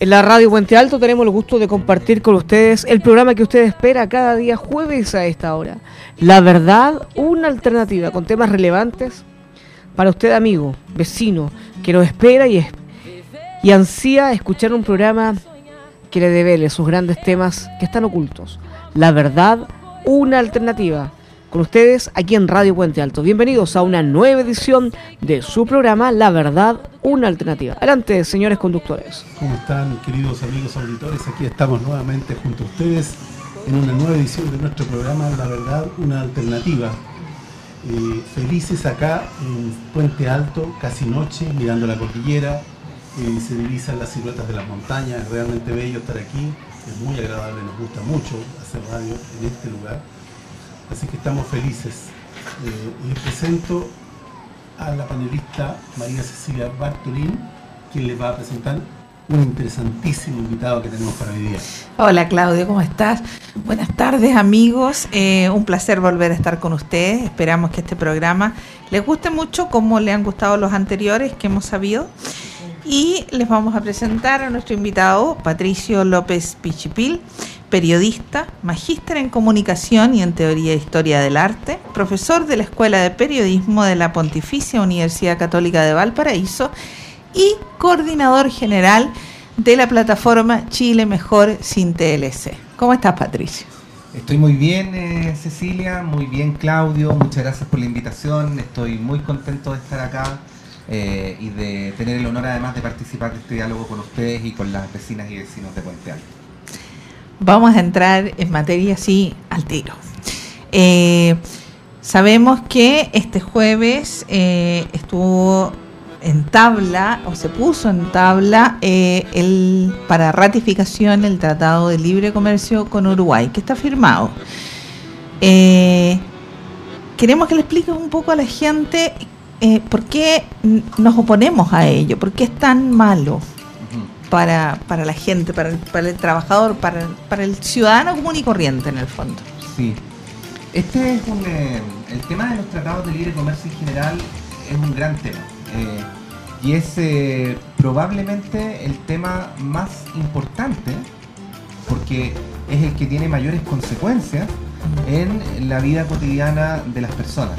En la radio Puente Alto tenemos el gusto de compartir con ustedes el programa que usted espera cada día jueves a esta hora. La verdad, una alternativa con temas relevantes para usted amigo, vecino, que nos espera y, y ansía escuchar un programa que le devele sus grandes temas que están ocultos. La verdad, una alternativa con ustedes aquí en Radio Puente Alto. Bienvenidos a una nueva edición de su programa La Verdad, una alternativa. Adelante, señores conductores. ¿Cómo están, queridos amigos auditores? Aquí estamos nuevamente junto a ustedes en una nueva edición de nuestro programa La Verdad, una alternativa. Eh, felices acá en Puente Alto, casi noche, mirando la cordillera, eh, se divisan las siluetas de las montañas, es realmente bello estar aquí, es muy agradable, nos gusta mucho hacer radio en este lugar Así que estamos felices. Eh, les presento a la panelista María Cecilia Bartolín, quien les va a presentar un interesantísimo invitado que tenemos para hoy día. Hola Claudio, ¿cómo estás? Buenas tardes amigos, eh, un placer volver a estar con ustedes, esperamos que este programa les guste mucho como le han gustado los anteriores que hemos sabido y les vamos a presentar a nuestro invitado Patricio López Pichipil periodista, magíster en comunicación y en teoría e historia del arte, profesor de la Escuela de Periodismo de la Pontificia Universidad Católica de Valparaíso y coordinador general de la plataforma Chile Mejor sin TLC. ¿Cómo estás, Patricio? Estoy muy bien, eh, Cecilia, muy bien, Claudio. Muchas gracias por la invitación. Estoy muy contento de estar acá eh, y de tener el honor, además, de participar de este diálogo con ustedes y con las vecinas y vecinos de Puente Alto vamos a entrar en materia así al tiro. Eh, sabemos que este jueves eh, estuvo en tabla o se puso en tabla eh, el, para ratificación el Tratado de Libre Comercio con Uruguay, que está firmado. queremos que le expliques un poco a la gente por qué nos oponemos a ello, por qué es tan malo para, para la gente, para el, para el trabajador, para, para el ciudadano común y corriente en el fondo. Sí. Este es un, eh, el tema de los tratados de libre comercio en general es un gran tema. Eh, y es eh, probablemente el tema más importante porque es el que tiene mayores consecuencias en la vida cotidiana de las personas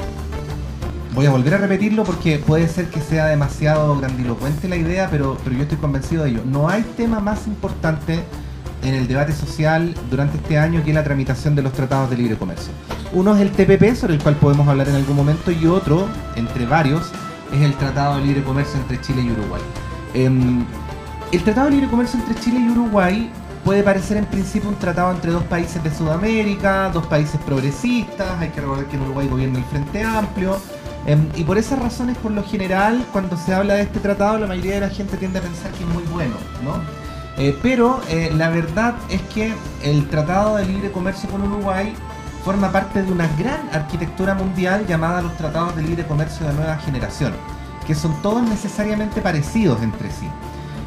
voy a volver a repetirlo porque puede ser que sea demasiado grandilocuente la idea, pero, pero yo estoy convencido de ello. No hay tema más importante en el debate social durante este año que la tramitación de los tratados de libre comercio. Uno es el TPP, sobre el cual podemos hablar en algún momento, y otro, entre varios, es el Tratado de Libre Comercio entre Chile y Uruguay. Em, el Tratado de Libre Comercio entre Chile y Uruguay puede parecer en principio un tratado entre dos países de Sudamérica, dos países progresistas, hay que recordar que en Uruguay gobierna el Frente Amplio, Em, y por esas razones, por lo general, cuando se habla de este tratado, la mayoría de la gente tiende a pensar que es muy bueno, ¿no? Eh, pero eh, la verdad es que el Tratado de Libre Comercio con Uruguay forma parte de una gran arquitectura mundial llamada los Tratados de Libre Comercio de Nueva Generación, que son todos necesariamente parecidos entre sí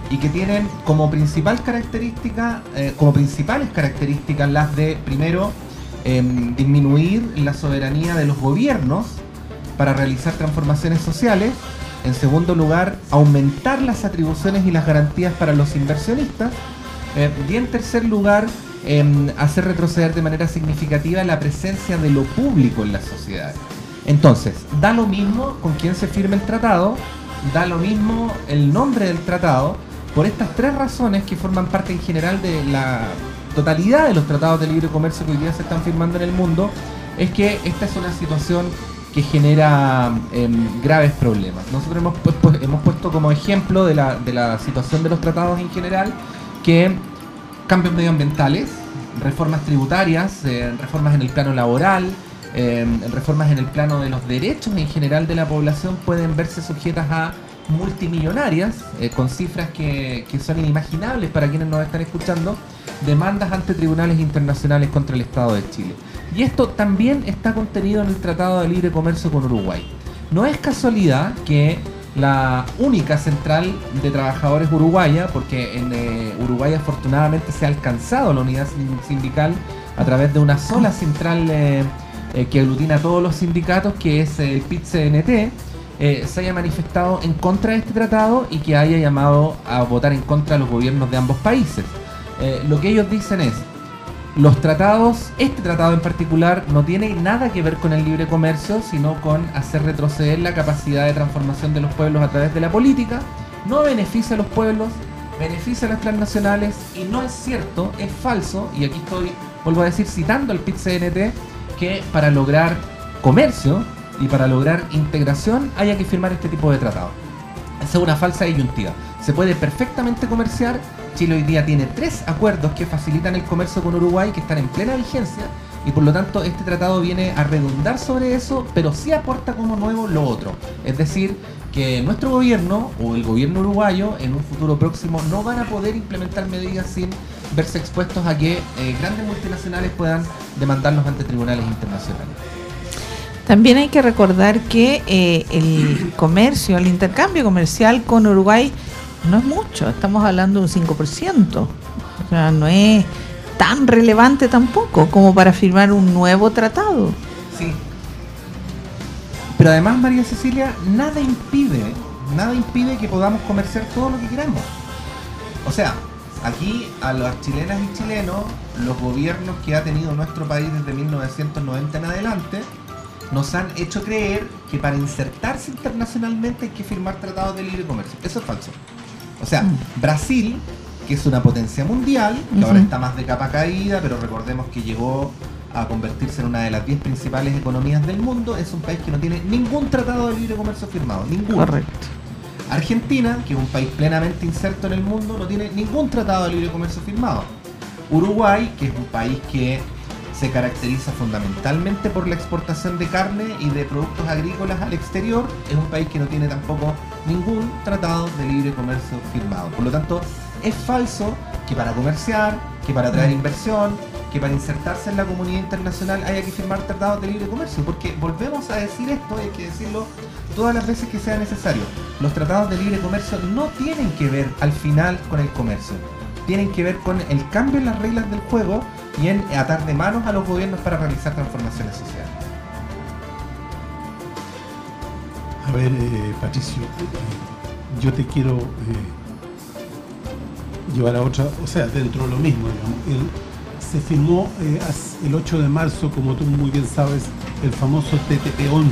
y que tienen como principal característica, eh, como principales características las de primero em, disminuir la soberanía de los gobiernos para realizar transformaciones sociales. En segundo lugar, aumentar las atribuciones y las garantías para los inversionistas. Eh, y en tercer lugar, em, hacer retroceder de manera significativa la presencia de lo público en la sociedad. Entonces, da lo mismo con quién se firme el tratado, da lo mismo el nombre del tratado, por estas tres razones que forman parte en general de la totalidad de los tratados de libre comercio que hoy día se están firmando en el mundo, es que esta es una situación que genera em, graves problemas. Nosotros hemos, hemos puesto como ejemplo de la, de la situación de los tratados en general que cambios medioambientales, reformas tributarias, eh, reformas en el plano laboral, em, reformas en el plano de los derechos en general de la población pueden verse sujetas a multimillonarias, eh, con cifras que, que, son inimaginables para quienes nos están escuchando, demandas ante tribunales internacionales contra el Estado de Chile. Y esto también está contenido en el Tratado de Libre Comercio con Uruguay. No es casualidad que la única central de trabajadores uruguaya, porque en eh, Uruguay afortunadamente se ha alcanzado la unidad sindical a través de una sola central eh, eh, que aglutina a todos los sindicatos, que es el PIT-CNT, se haya manifestado en contra de este tratado y que haya llamado a votar en contra a los gobiernos de ambos países. Lo que ellos dicen es, los tratados, este tratado en particular, no tiene nada que ver con el libre comercio, sino con hacer retroceder la capacidad de transformación de los pueblos a través de la política, no beneficia a los pueblos, beneficia a las transnacionales y no es cierto, es falso, y aquí estoy, vuelvo a decir, citando al PIT-CNT, que para lograr comercio y para lograr integración haya que firmar este tipo de tratado. Esa es una falsa disyuntiva. Se puede perfectamente comerciar. Chile hoy día tiene tres acuerdos que facilitan el comercio con Uruguay que están en plena vigencia y por lo tanto este tratado viene a redundar sobre eso, pero sí aporta como nuevo lo otro. Es decir, que nuestro gobierno o el gobierno uruguayo en un futuro próximo no van a poder implementar medidas sin verse expuestos a que eh, grandes multinacionales puedan demandarlos ante tribunales internacionales. También hay que recordar que eh, el comercio, el intercambio comercial con Uruguay no es mucho, estamos hablando de un 5%. O sea, no es tan relevante tampoco como para firmar un nuevo tratado. Sí. Pero además, María Cecilia, nada impide, nada impide que podamos comerciar todo lo que queramos. O sea, aquí a las chilenas y chilenos, los gobiernos que ha tenido nuestro país desde 1990 en adelante, nos han hecho creer que para insertarse internacionalmente hay que firmar tratados de libre comercio. Eso es falso. O sea, Mm. Brasil, que es una potencia mundial, que ahora está más de capa caída, pero recordemos que llegó a convertirse en una de las 10 principales economías del mundo, es un país que no tiene ningún tratado de libre comercio firmado, ninguno. Correcto. Argentina, que es un país plenamente inserto en el mundo, no tiene ningún tratado de libre comercio firmado. Uruguay, que es un país que se caracteriza fundamentalmente por la exportación de carne y de productos agrícolas al exterior, es un país que no tiene tampoco ningún tratado de libre comercio firmado. Por lo tanto, es falso que para comerciar, que para atraer inversión, que para insertarse en la comunidad internacional haya que firmar tratados de libre comercio, porque volvemos a decir esto, hay que decirlo todas las veces que sea necesario. Los tratados de libre comercio no tienen que ver al final con el comercio, tienen que ver con el cambio en las reglas del juego y en atar de manos a los gobiernos para realizar transformaciones sociales. A ver, eh, Patricio, eh, yo te quiero eh, llevar a otra, o sea, dentro de lo mismo, digamos. Se firmó el 8 de marzo, como tú muy bien sabes, el famoso TTP-11,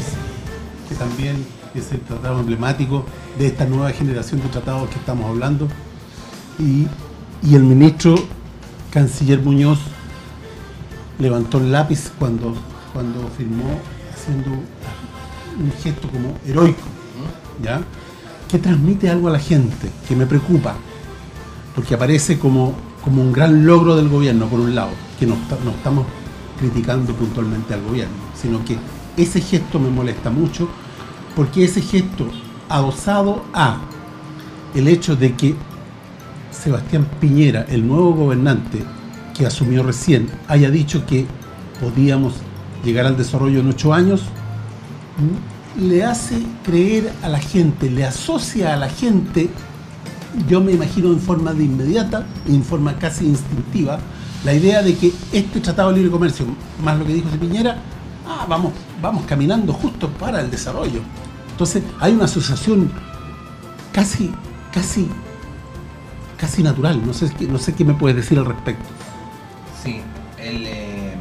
que también es el tratado emblemático de esta nueva generación de tratados que estamos hablando. Y, y el ministro canciller Muñoz levantó el lápiz cuando, cuando firmó haciendo un gesto como heroico, ¿ya? Que transmite algo a la gente, que me preocupa, porque aparece como, como un gran logro del gobierno, por un lado, que no, no estamos criticando puntualmente al gobierno, sino que ese gesto me molesta mucho, porque ese gesto adosado a el hecho de que Sebastián Piñera, el nuevo gobernante que asumió recién, haya dicho que podíamos llegar al desarrollo en ocho años, le hace creer a la gente, le asocia a la gente, yo me imagino en forma de inmediata, en forma casi instintiva, la idea de que este Tratado de Libre Comercio, más lo que dijo Piñera, ah, vamos, vamos caminando justo para el desarrollo. Entonces hay una asociación casi, casi, casi natural. No sé, no sé qué me puedes decir al respecto. Sí, el, eh,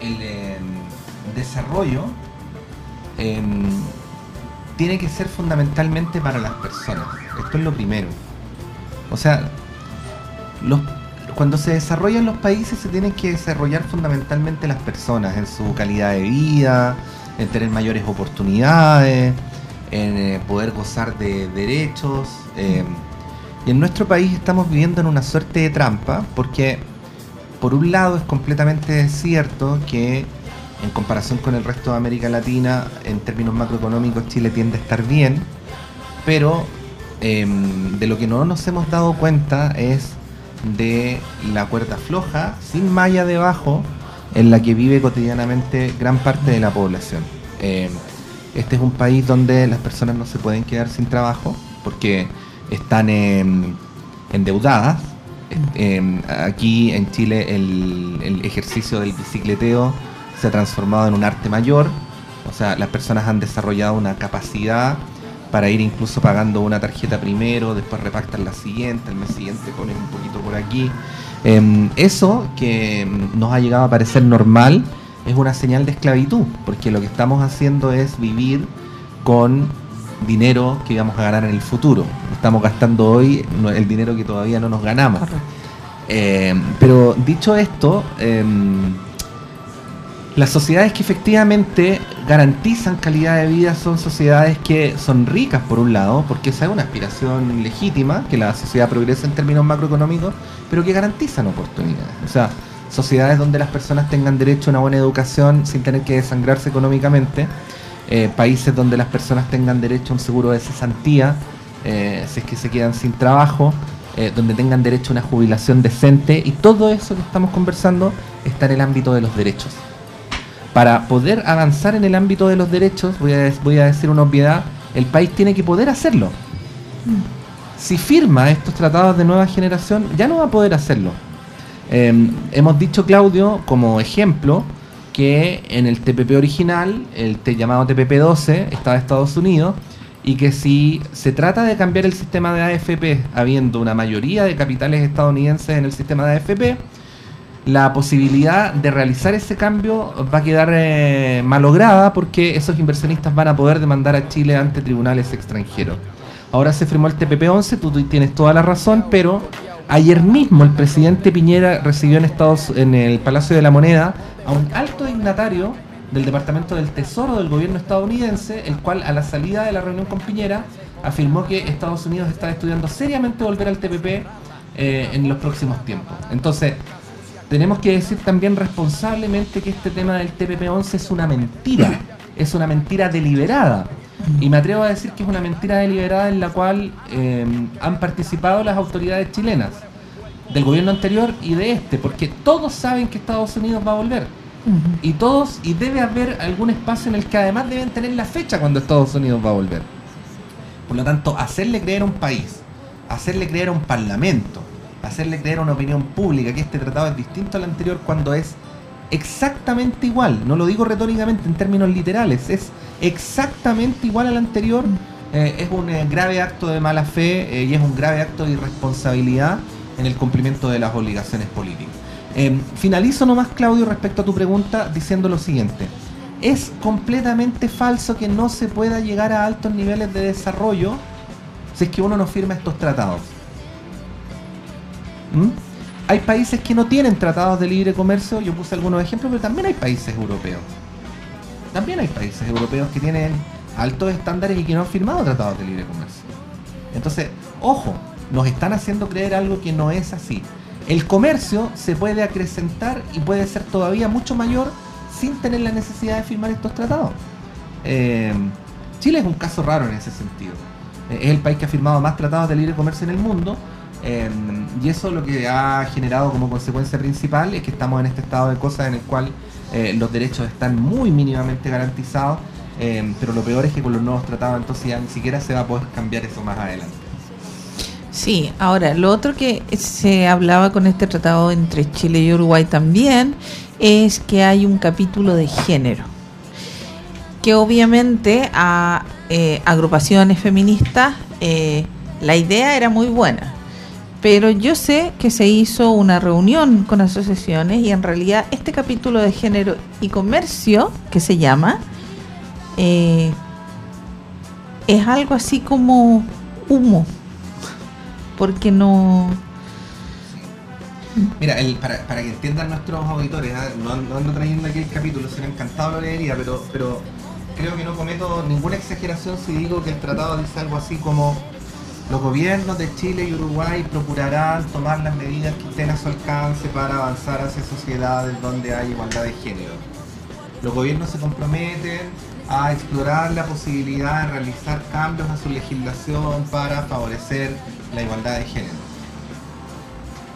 el eh, desarrollo eh, tiene que ser fundamentalmente para las personas. Esto es lo primero. O sea, los, cuando se desarrollan los países se tienen que desarrollar fundamentalmente las personas en su calidad de vida, en tener mayores oportunidades, en eh, poder gozar de derechos. eh, y en nuestro país estamos viviendo en una suerte de trampa porque por un lado es completamente cierto que en comparación con el resto de América Latina, en términos macroeconómicos Chile tiende a estar bien, pero em, de lo que no nos hemos dado cuenta es de la cuerda floja, sin malla debajo, en la que vive cotidianamente gran parte de la población. Em, este es un país donde las personas no se pueden quedar sin trabajo porque están em, endeudadas. Em, aquí en Chile el, ejercicio del bicicleteo se ha transformado en un arte mayor O sea, las personas han desarrollado una capacidad para ir incluso pagando una tarjeta primero, después repactan la siguiente, el mes siguiente ponen un poquito por aquí. Em, eso que nos ha llegado a parecer normal es una señal de esclavitud, porque lo que estamos haciendo es vivir con dinero que vamos a ganar en el futuro. Estamos gastando hoy el dinero que todavía no nos ganamos. Em, pero dicho esto, em, las sociedades que efectivamente garantizan calidad de vida son sociedades que son ricas por un lado, porque esa es una aspiración legítima, que la sociedad progrese en términos macroeconómicos, pero que garantizan oportunidades. O sea, sociedades donde las personas tengan derecho a una buena educación sin tener que desangrarse económicamente, eh, países donde las personas tengan derecho a un seguro de cesantía, eh, si es que se quedan sin trabajo, eh, donde tengan derecho a una jubilación decente, y todo eso que estamos conversando está en el ámbito de los derechos para poder avanzar en el ámbito de los derechos, voy a, voy a decir una obviedad, el país tiene que poder hacerlo. Si firma estos tratados de nueva generación, ya no va a poder hacerlo. Em, hemos dicho, Claudio, como ejemplo, que en el TPP original, el llamado TPP-12, estaba Estados Unidos, y que si se trata de cambiar el sistema de AFP, habiendo una mayoría de capitales estadounidenses en el sistema de AFP, la posibilidad de realizar ese cambio va a quedar eh, malograda porque esos inversionistas van a poder demandar a Chile ante tribunales extranjeros. Ahora se firmó el TPP-11, tú tienes toda la razón, pero ayer mismo el presidente Piñera recibió en, Estados, en el Palacio de la Moneda a un alto dignatario del Departamento del Tesoro del gobierno estadounidense, el cual a la salida de la reunión con Piñera afirmó que Estados Unidos está estudiando seriamente volver al TPP eh, en los próximos tiempos. Entonces, tenemos que decir también responsablemente que este tema del TPP-11 es una mentira, es una mentira deliberada. Y me atrevo a decir que es una mentira deliberada en la cual eh, han participado las autoridades chilenas, del gobierno anterior y de este, porque todos saben que Estados Unidos va a volver. Y todos, y debe haber algún espacio en el que además deben tener la fecha cuando Estados Unidos va a volver. Por lo tanto, hacerle creer a un país, hacerle creer a un parlamento, hacerle creer a una opinión pública que este tratado es distinto al anterior cuando es exactamente igual, no lo digo retóricamente en términos literales, es exactamente igual al anterior, eh, es un eh, grave acto de mala fe eh, y es un grave acto de irresponsabilidad en el cumplimiento de las obligaciones políticas. finalizo nomás, Claudio, respecto a tu pregunta, diciendo lo siguiente. Es completamente falso que no se pueda llegar a altos niveles de desarrollo si es que uno no firma estos tratados. ¿Mm? Hay países que no tienen tratados de libre comercio, yo puse algunos ejemplos, pero también hay países europeos. También hay países europeos que tienen altos estándares y que no han firmado tratados de libre comercio. Entonces, ojo, nos están haciendo creer algo que no es así. El comercio se puede acrecentar y puede ser todavía mucho mayor sin tener la necesidad de firmar estos tratados. Eh, Chile es un caso raro en ese sentido. Es el país que ha firmado más tratados de libre comercio en el mundo, Em, y eso lo que ha generado como consecuencia principal es que estamos en este estado de cosas en el cual eh, los derechos están muy mínimamente garantizados, em, pero lo peor es que con los nuevos tratados entonces ya ni siquiera se va a poder cambiar eso más adelante. Sí, ahora, lo otro que se hablaba con este tratado entre Chile y Uruguay también es que hay un capítulo de género, que obviamente a eh, agrupaciones feministas eh, la idea era muy buena, pero yo sé que se hizo una reunión con asociaciones y en realidad este capítulo de género y comercio, que se llama, eh, es algo así como humo, porque no... Mira, para, que entiendan nuestros auditores, ¿ah? no, ando trayendo aquí el capítulo, se me encantado lo leería, pero, pero creo que no cometo ninguna exageración si digo que el tratado dice algo así como los gobiernos de Chile y Uruguay procurarán tomar las medidas que estén a su alcance para avanzar hacia sociedades donde hay igualdad de género. Los gobiernos se comprometen a explorar la posibilidad de realizar cambios a su legislación para favorecer la igualdad de género.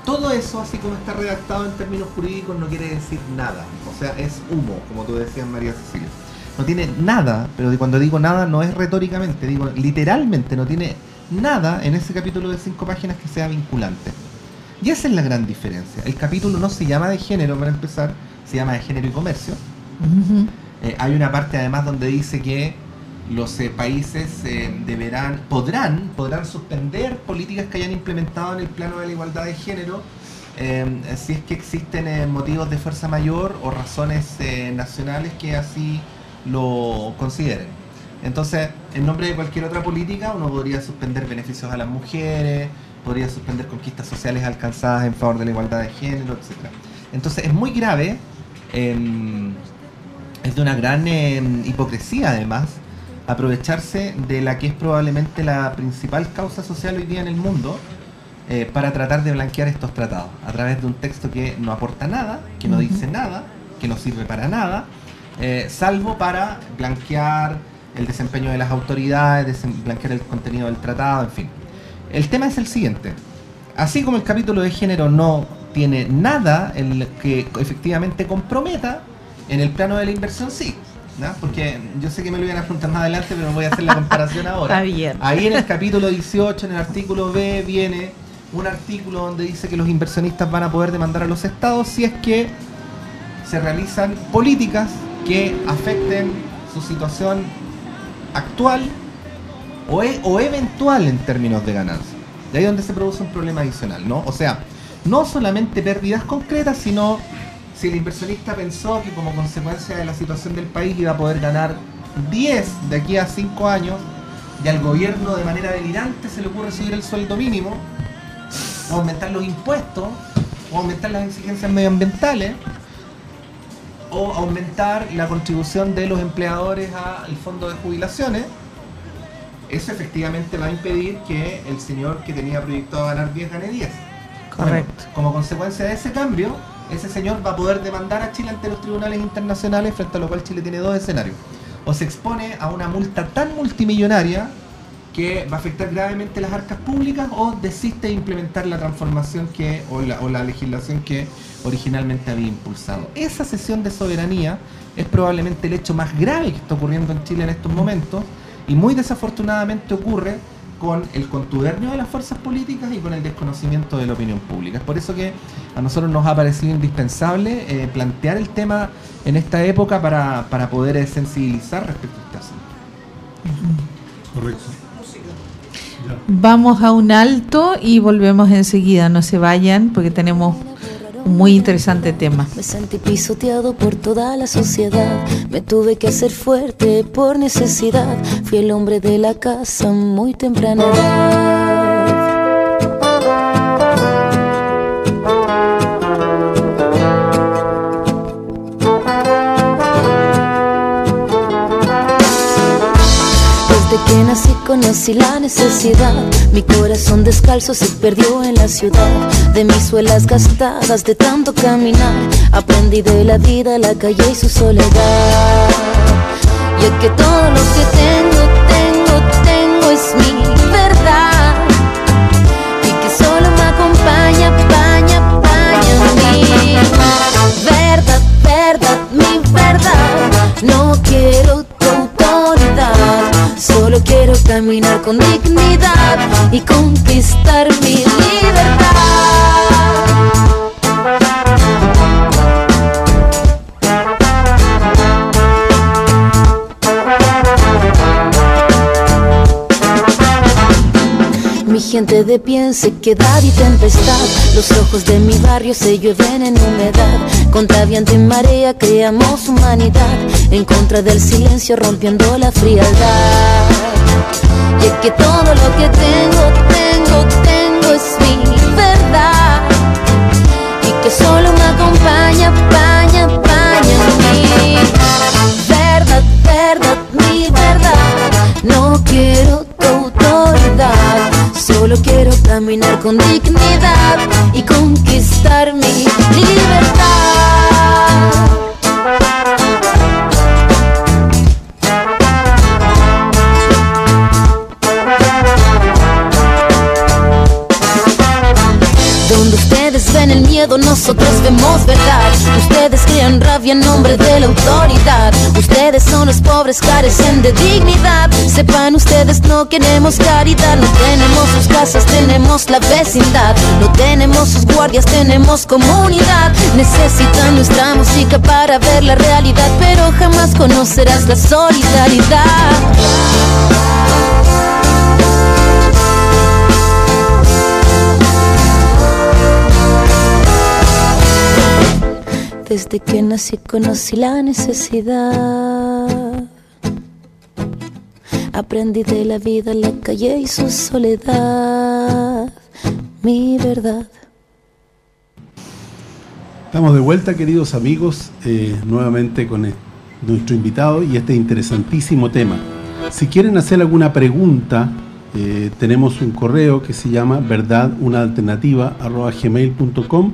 Todo eso, así como está redactado en términos jurídicos, no quiere decir nada. O sea, es humo, como tú decías, María Cecilia. No tiene nada, pero cuando digo nada no es retóricamente, digo literalmente, no tiene nada en ese capítulo de cinco páginas que sea vinculante. Y esa es la gran diferencia. El capítulo no se llama de género para empezar, se llama de género y comercio. Eh, hay una parte además donde dice que los eh, países eh, deberán, podrán, podrán suspender políticas que hayan implementado en el plano de la igualdad de género si es que existen motivos de fuerza mayor o razones nacionales que así lo consideren. Entonces, en nombre de cualquier otra política, uno podría suspender beneficios a las mujeres, podría suspender conquistas sociales alcanzadas en favor de la igualdad de género, etc. Entonces, es muy grave, em, es de una gran em, hipocresía además, aprovecharse de la que es probablemente la principal causa social hoy día en el mundo eh, para tratar de blanquear estos tratados a través de un texto que no aporta nada, que no dice nada, que no sirve para nada, eh, salvo para blanquear el desempeño de las autoridades, blanquear el contenido del tratado, en fin. El tema es el siguiente. Así como el capítulo de género no tiene nada en que efectivamente comprometa, en el plano de la inversión sí. Porque yo sé que me lo iban a preguntar más adelante, pero voy a hacer la comparación ahora. Ahí en el capítulo 18, en el artículo B, viene un artículo donde dice que los inversionistas van a poder demandar a los estados si es que se realizan políticas que afecten su situación actual o, e, o eventual en términos de ganancia. De ahí donde se produce un problema adicional, ¿no? O sea, no solamente pérdidas concretas, sino si el inversionista pensó que como consecuencia de la situación del país iba a poder ganar 10 de aquí a 5 años, y al gobierno de manera delirante se le ocurre subir el sueldo mínimo, o aumentar los impuestos, o aumentar las exigencias medioambientales, o aumentar la contribución de los empleadores al fondo de jubilaciones, eso efectivamente va a impedir que el señor que tenía proyectado ganar 10 gane 10. Correcto. como consecuencia de ese cambio, ese señor va a poder demandar a Chile ante los tribunales internacionales, frente a lo cual Chile tiene dos escenarios. O se expone a una multa tan multimillonaria que va a afectar gravemente las arcas públicas o desiste de implementar la transformación que o la, o la legislación que originalmente había impulsado. Esa sesión de soberanía es probablemente el hecho más grave que está ocurriendo en Chile en estos momentos y muy desafortunadamente ocurre con el contubernio de las fuerzas políticas y con el desconocimiento de la opinión pública. Es por eso que a nosotros nos ha parecido indispensable eh, plantear el tema en esta época para, para poder sensibilizar respecto a este asunto. Correcto. Vamos a un alto y volvemos enseguida. No se vayan porque tenemos muy interesante tema. Me sentí pisoteado por toda la sociedad. Me tuve que hacer fuerte por necesidad. Fui el hombre de la casa muy temprana. que nací conocí la necesidad. Mi corazón descalzo se perdió en la ciudad. De mis suelas gastadas de tanto caminar, aprendí de la vida, la calle y su soledad. Y es que todo lo que tengo, tengo, tengo es mi verdad. Y que solo me acompaña, paña, paña mi verdad, verdad, mi verdad. No quiero Solo quiero caminar con dignidad y conquistar mi libertad. Gente de pie en sequedad y tempestad. Los ojos de mi barrio se llueven en humedad. Contra viento y marea creamos humanidad. En contra del silencio rompiendo la frialdad. Y es que todo lo que tengo, tengo, tengo es mi verdad. Y que solo me acompaña, paña, paña mi verdad, verdad, mi verdad. No. Solo quiero caminar con dignidad y conquistar mi libertad. Ven el miedo, nosotros vemos verdad. Ustedes crean rabia en nombre de la autoridad. Ustedes son los pobres, carecen de dignidad. Sepan ustedes, no queremos caridad. No tenemos sus casas, tenemos la vecindad. No tenemos sus guardias, tenemos comunidad. Necesitan nuestra música para ver la realidad, pero jamás conocerás la solidaridad. Desde que nací conocí la necesidad. Aprendí de la vida, la calle y su soledad. Mi verdad. Estamos de vuelta, queridos amigos, eh, nuevamente con nuestro invitado y este interesantísimo tema. Si quieren hacer alguna pregunta, eh, tenemos un correo que se llama verdad una alternativa gmail.com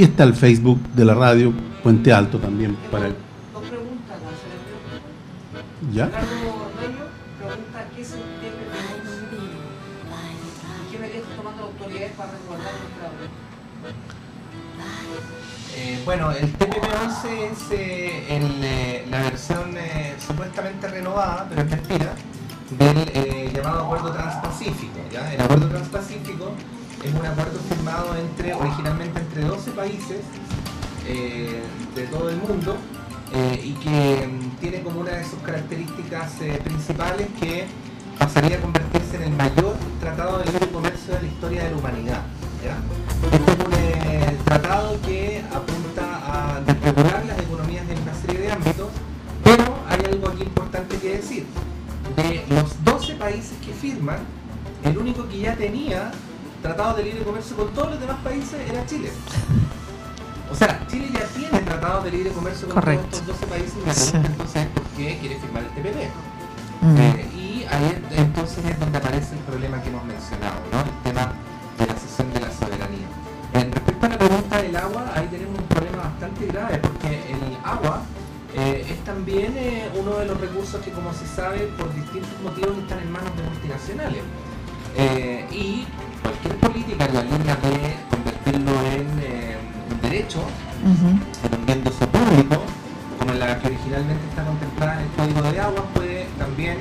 y está el Facebook de la radio Puente Alto también para el... Dos preguntas, ¿Ya? Ricardo Reyes pregunta qué es el TPP-11 y qué medidas está tomando autoridades para resguardar nuestra obra. Eh, bueno, el TPP-11 es eh, el, eh, la versión eh, supuestamente renovada, pero es mentira, del eh, llamado Acuerdo Transpacífico. ¿ya? El Acuerdo Transpacífico es un acuerdo firmado entre originalmente entre 12 países eh, de todo el mundo eh, y que mm, tiene como una de sus características eh, principales que pasaría a convertirse en el mayor tratado de libre comercio de la historia de la humanidad. es un tratado que apunta a desregular las economías en una serie de ámbitos, pero hay algo aquí importante que decir. De los 12 países que firman, el único que ya tenía tratados de libre comercio con todos los demás países era Chile. O sea, Chile ya tiene tratados de libre comercio con Correcto. todos estos 12 países Sí. entonces por qué quiere firmar el TPP. Mm. Eh, y ahí es- entonces es donde aparece el problema que hemos mencionado, ¿no? El tema de la cesión de la soberanía. En respecto a la pregunta del agua, ahí tenemos un problema bastante grave porque el agua eh, es también eh, uno de los recursos que, como se sabe, por distintos motivos están en manos de multinacionales. Eh, y cualquier política en la línea de convertirlo en eh, un derecho, Ujú. en un bien de uso público, como la que originalmente está contemplada en el Código de Aguas, puede también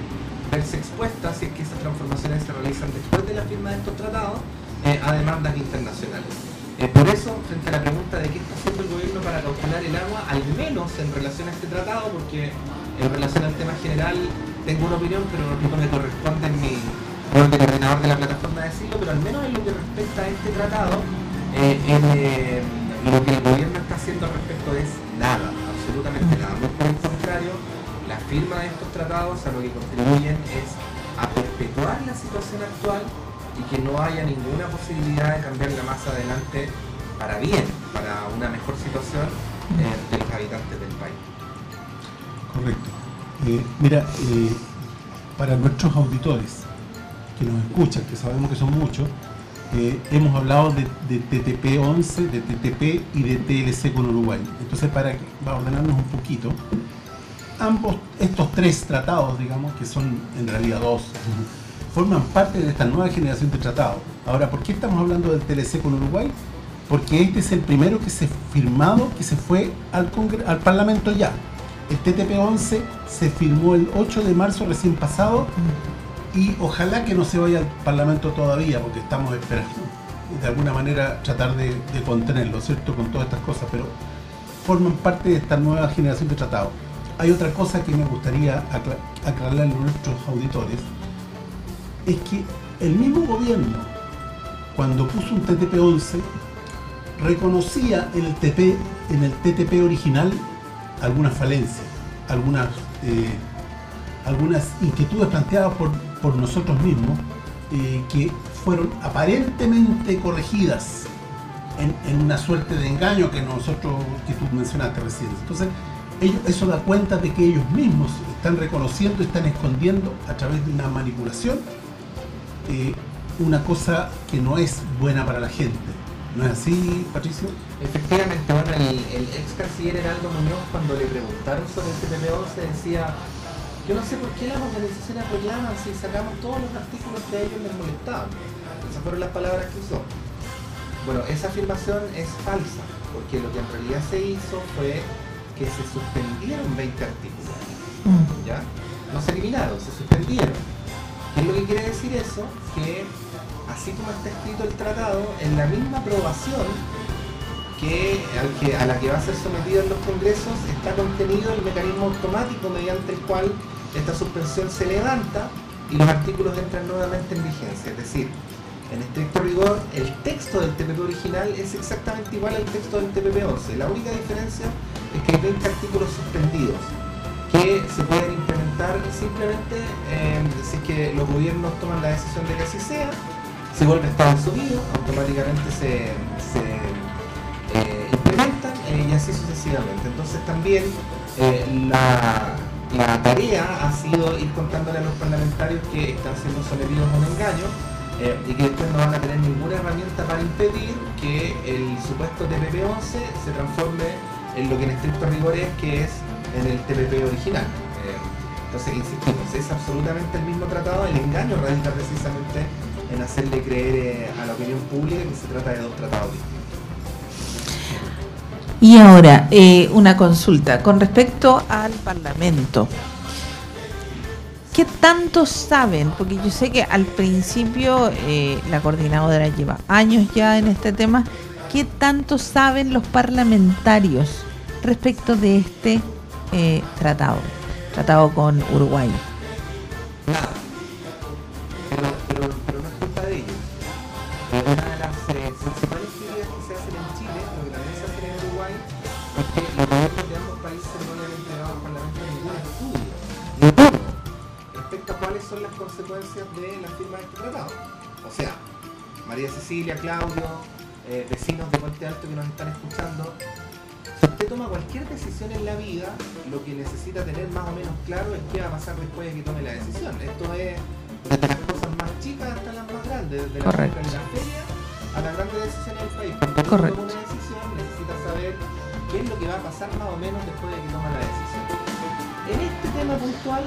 verse expuesta, si es que esas transformaciones se realizan después de la firma de estos tratados, eh, a demandas internacionales. Eh, por eso, frente a la pregunta de qué está haciendo el gobierno para cautelar el agua, al menos en relación a este tratado, porque en relación al tema general tengo una opinión, pero no me corresponde en mi rol de coordinador de la plataforma decirlo, pero al menos en lo que respecta a este tratado, eh, eh, lo que el gobierno está haciendo al respecto es nada, absolutamente nada. Por el contrario, la firma de estos tratados a lo que contribuyen es a perpetuar la situación actual y que no haya ninguna posibilidad de cambiarla más adelante para bien, para una mejor situación eh, de los habitantes del país. Correcto. Mira, para nuestros auditores que nos escuchan, que sabemos que son muchos, eh, hemos hablado de, de TTP 11, de TTP y de TLC con Uruguay. Entonces, para ordenarnos un poquito, ambos, estos tres tratados, digamos, que son en realidad dos, forman parte de esta nueva generación de tratados. Ahora, ¿por qué estamos hablando del TLC con Uruguay? Porque este es el primero que se firmado, que se fue al, Congre- al Parlamento ya. El TTP-11 se firmó el 8 de marzo recién pasado y ojalá que no se vaya al Parlamento todavía, porque estamos esperando de alguna manera tratar de, contenerlo, ¿cierto? Con todas estas cosas, pero forman parte de esta nueva generación de tratados. Hay otra cosa que me gustaría acla- aclararle a nuestros auditores, es que el mismo gobierno, cuando puso un TTP-11, reconocía en el, TP, en el TTP original algunas falencias, algunas, eh, algunas inquietudes planteadas por, por nosotros mismos eh, que fueron aparentemente corregidas en, una suerte de engaño que nosotros que tú mencionaste recién. Entonces, ellos, eso da cuenta de que ellos mismos están reconociendo, están escondiendo a través de una manipulación eh, una cosa que no es buena para la gente. ¿No es así, Patricio? Efectivamente, bueno, el, el ex canciller Heraldo Muñoz cuando le preguntaron sobre el TPP-11 decía yo no sé por qué las organizaciones reclaman si sacamos todos los artículos que a ellos les molestaban. Esas fueron las palabras que usó. Bueno, esa afirmación es falsa, porque lo que en realidad se hizo fue que se suspendieron 20 artículos. Mm. ¿Ya? No se eliminaron, se suspendieron. ¿Qué es lo que quiere decir eso? Que así como está escrito el tratado, en la misma aprobación que, al que- a la que va a ser sometido en los congresos está contenido el mecanismo automático mediante el cual esta suspensión se levanta y los artículos entran nuevamente en vigencia. Es decir, en estricto rigor, el texto del TPP original es exactamente igual al texto del TPP 11. La única diferencia es que hay 20 artículos suspendidos que se pueden implementar simplemente eh, si es que los gobiernos toman la decisión de que así sea. Si vuelve a estar subido, automáticamente se, se, eh, implementan eh, y así sucesivamente. Entonces también eh, la, la tarea ha sido ir contándole a los parlamentarios que están siendo sometidos a un engaño eh, y que después no van a tener ninguna herramienta para impedir que el supuesto TPP-11 se transforme en lo que en estricto rigor es que es en el TPP original. Eh, entonces, insistimos, es absolutamente el mismo tratado, el engaño radica precisamente en hacerle creer eh, a la opinión pública que se trata de dos tratados distintos. Y ahora, eh, una consulta con respecto al Parlamento. ¿Qué tanto saben? Porque yo sé que al principio eh, la coordinadora lleva años ya en este tema. ¿Qué tanto saben los parlamentarios respecto de este eh, tratado? Tratado con Uruguay. Cecilia, Claudio, eh, vecinos de Puente Alto que nos están escuchando, si usted toma cualquier decisión en la vida, lo que necesita tener más o menos claro es qué va a pasar después de que tome la decisión. Esto es desde las cosas más chicas hasta las más grandes, desde la compra la feria a las grandes decisiones del país. Cuando Correcto. toma una decisión, necesita saber qué es lo que va a pasar más o menos después de que toma la decisión. En este tema puntual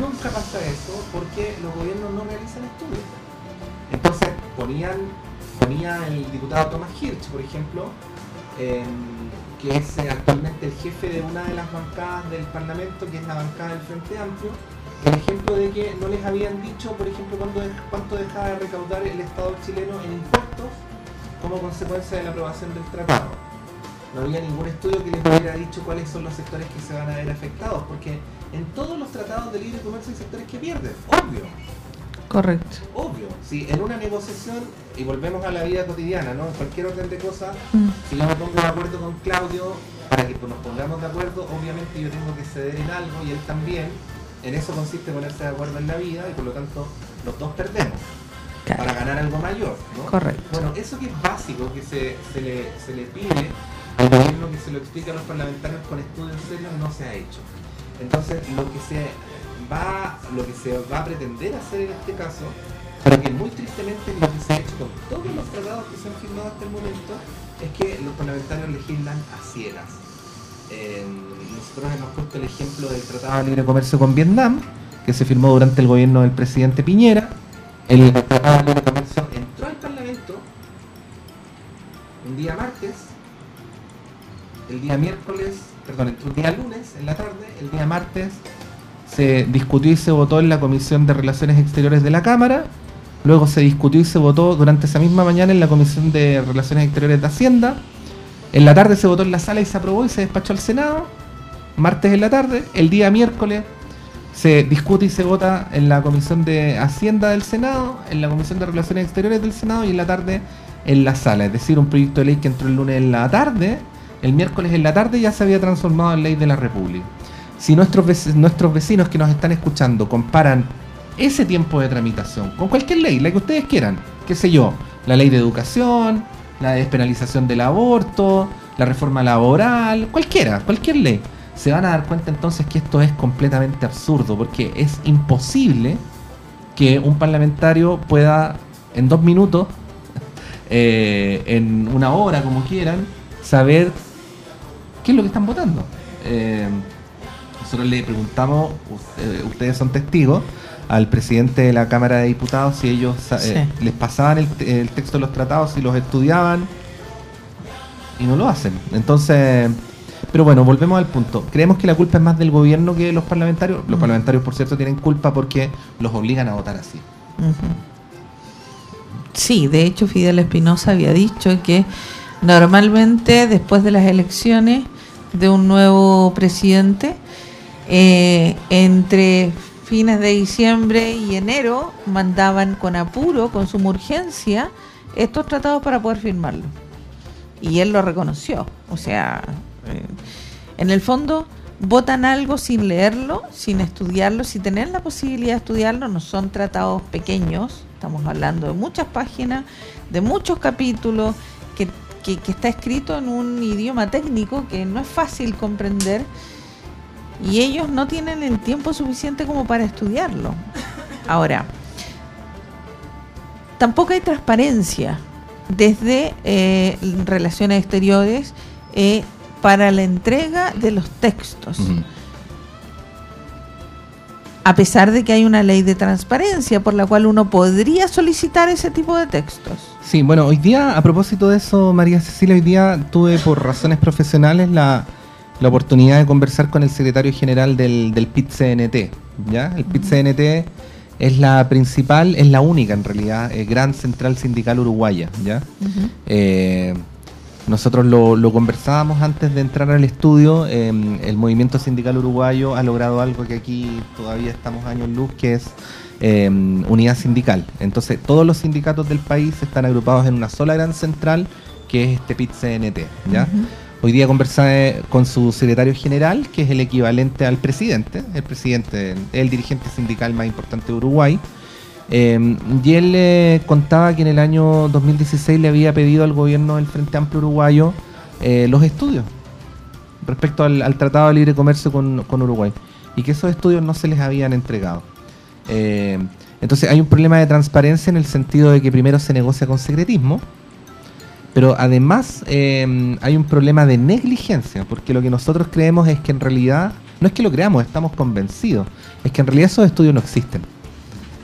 nunca pasa eso porque los gobiernos no realizan estudios. Entonces ponían, el diputado Tomás Hirsch, por ejemplo, em, que es eh, actualmente el jefe de una de las bancadas del Parlamento, que es la bancada del Frente Amplio, el ejemplo de que no les habían dicho, por ejemplo, cuánto, cuánto dejaba de recaudar el Estado chileno en impuestos como consecuencia de la aprobación del tratado. No había ningún estudio que les hubiera dicho cuáles son los sectores que se van a ver afectados, porque en todos los tratados de libre comercio hay sectores que pierden, obvio. Correcto. Obvio, si en una negociación, y volvemos a la vida cotidiana, ¿no? En cualquier orden de cosas, Mm. si yo me pongo de acuerdo con Claudio, para que nos pongamos de acuerdo, obviamente yo tengo que ceder en algo y él también. En eso consiste ponerse de acuerdo en la vida y por lo tanto los dos perdemos Claro. para ganar algo mayor, ¿no? Correcto. Bueno, eso que es básico, que se, se le, se le pide al gobierno que se lo explique a los parlamentarios con estudios serios, no se ha hecho. Entonces, lo que se va, lo que se va a pretender hacer en este caso, pero que muy tristemente lo que se ha hecho con todos los tratados que se han firmado hasta el momento, es que los parlamentarios legislan a ciegas. Eh, nosotros hemos puesto el ejemplo del Tratado de Libre Comercio con Vietnam, que se firmó durante el gobierno del presidente Piñera. El Tratado de Libre Comercio entró al Parlamento un día martes, el día miércoles, perdón, entró un día lunes en la tarde, el día martes se discutió y se votó en la Comisión de Relaciones Exteriores de la Cámara, luego se discutió y se votó durante esa misma mañana en la Comisión de Relaciones Exteriores de Hacienda, en la tarde se votó en la sala y se aprobó y se despachó al Senado, martes en la tarde, el día miércoles se discute y se vota en la Comisión de Hacienda del Senado, en la Comisión de Relaciones Exteriores del Senado y en la tarde en la sala. Es decir, un proyecto de ley que entró el lunes en la tarde, el miércoles en la tarde ya se había transformado en ley de la República. Si nuestros, nuestros vecinos que nos están escuchando comparan ese tiempo de tramitación con cualquier ley, la que ustedes quieran, qué sé yo, la ley de educación, la despenalización del aborto, la reforma laboral, cualquiera, cualquier ley, se van a dar cuenta entonces que esto es completamente absurdo, porque es imposible que un parlamentario pueda en dos minutos, eh, en una hora, como quieran, saber qué es lo que están votando. Eh, nosotros le preguntamos, usted- ustedes son testigos, al presidente de la Cámara de Diputados si ellos eh, les pasaban el, el texto de los tratados, si los estudiaban y no lo hacen. Entonces, pero bueno, volvemos al punto. Creemos que la culpa es más del gobierno que de los parlamentarios. Los parlamentarios, por cierto, tienen culpa porque los obligan a votar así. Sí, de hecho Fidel Espinosa había dicho que normalmente después de las elecciones de un nuevo presidente, eh, entre fines de diciembre y enero mandaban con apuro, con suma urgencia, estos tratados para poder firmarlos. Y él lo reconoció. O sea, eh, en el fondo votan algo sin leerlo, sin estudiarlo, sin tener la posibilidad de estudiarlo. No son tratados pequeños, estamos hablando de muchas páginas, de muchos capítulos, que está escrito en un idioma técnico que no es fácil comprender. Y ellos no tienen el tiempo suficiente como para estudiarlo. Ahora, tampoco hay transparencia desde eh, relaciones exteriores eh, para la entrega de los textos. A pesar de que hay una ley de transparencia por la cual uno podría solicitar ese tipo de textos. Sí, bueno, hoy día, a propósito de eso, María Cecilia, hoy día tuve por razones profesionales la, la oportunidad de conversar con el secretario general del, del PIT-CNT. ¿ya? El PIT-CNT es la principal, es la única en realidad, eh, gran central sindical uruguaya. ¿ya? Eh, nosotros lo, lo conversábamos antes de entrar al estudio. eh, el movimiento sindical uruguayo ha logrado algo que aquí todavía estamos años luz, que es eh, unidad sindical. Entonces, todos los sindicatos del país están agrupados en una sola gran central, que es este PIT-CNT. ¿ya? Hoy día conversé con su secretario general, que es el equivalente al presidente, el presidente, el dirigente sindical más importante de Uruguay. Eh, y él eh, contaba que en el año 2016 le había pedido al gobierno del Frente Amplio Uruguayo eh, los estudios respecto al, Tratado de Libre Comercio con, Uruguay y que esos estudios no se les habían entregado. Eh, entonces hay un problema de transparencia en el sentido de que primero se negocia con secretismo, pero además eh, hay un problema de negligencia, porque lo que nosotros creemos es que en realidad, no es que lo creamos, estamos convencidos, es que en realidad esos estudios no existen.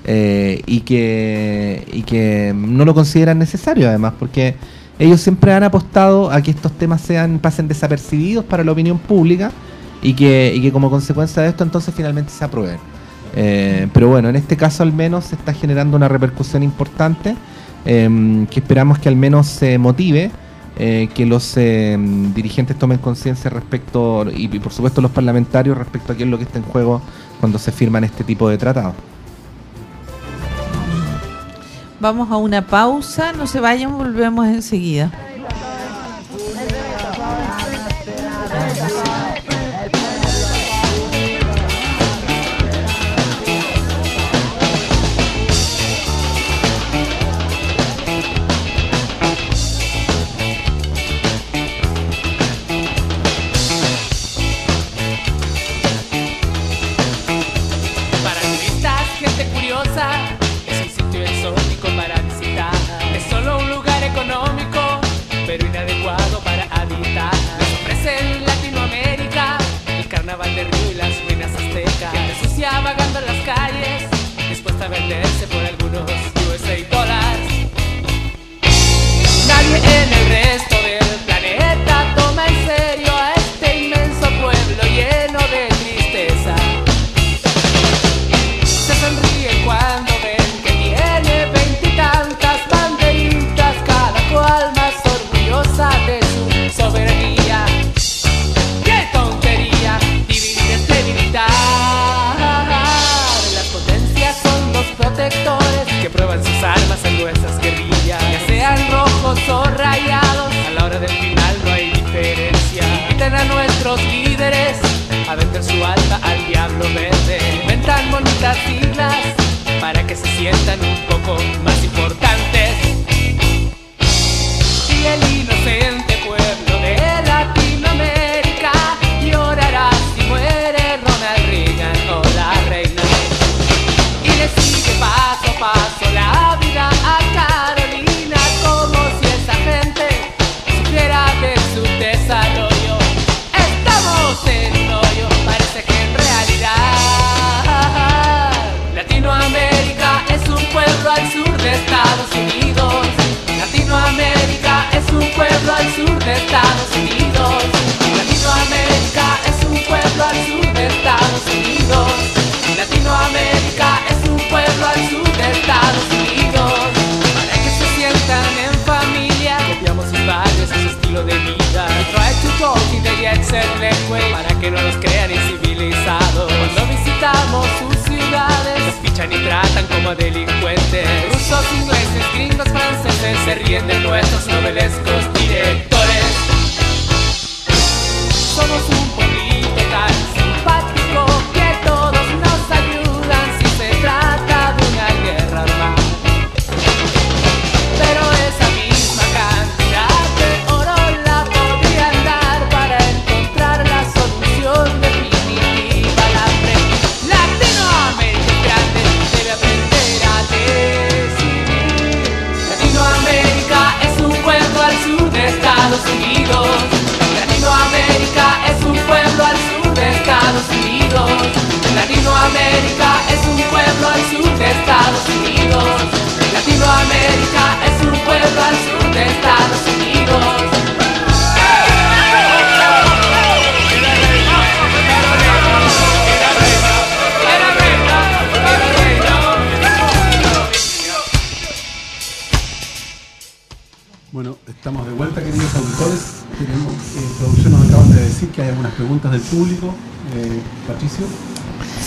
Eh, y, que, y que no lo consideran necesario además, porque ellos siempre han apostado a que estos temas sean pasen desapercibidos para la opinión pública y que, y que como consecuencia de esto entonces finalmente se aprueben. Eh, pero bueno, en este caso al menos se está generando una repercusión importante eh, que esperamos que al menos se motive, eh, que los eh, dirigentes tomen conciencia respecto, y, y por supuesto los parlamentarios respecto a qué es lo que está en juego cuando se firman este tipo de tratados. Vamos a una pausa, no se vayan, volvemos enseguida. Venderse por algunos USA dólares. Nadie en el resto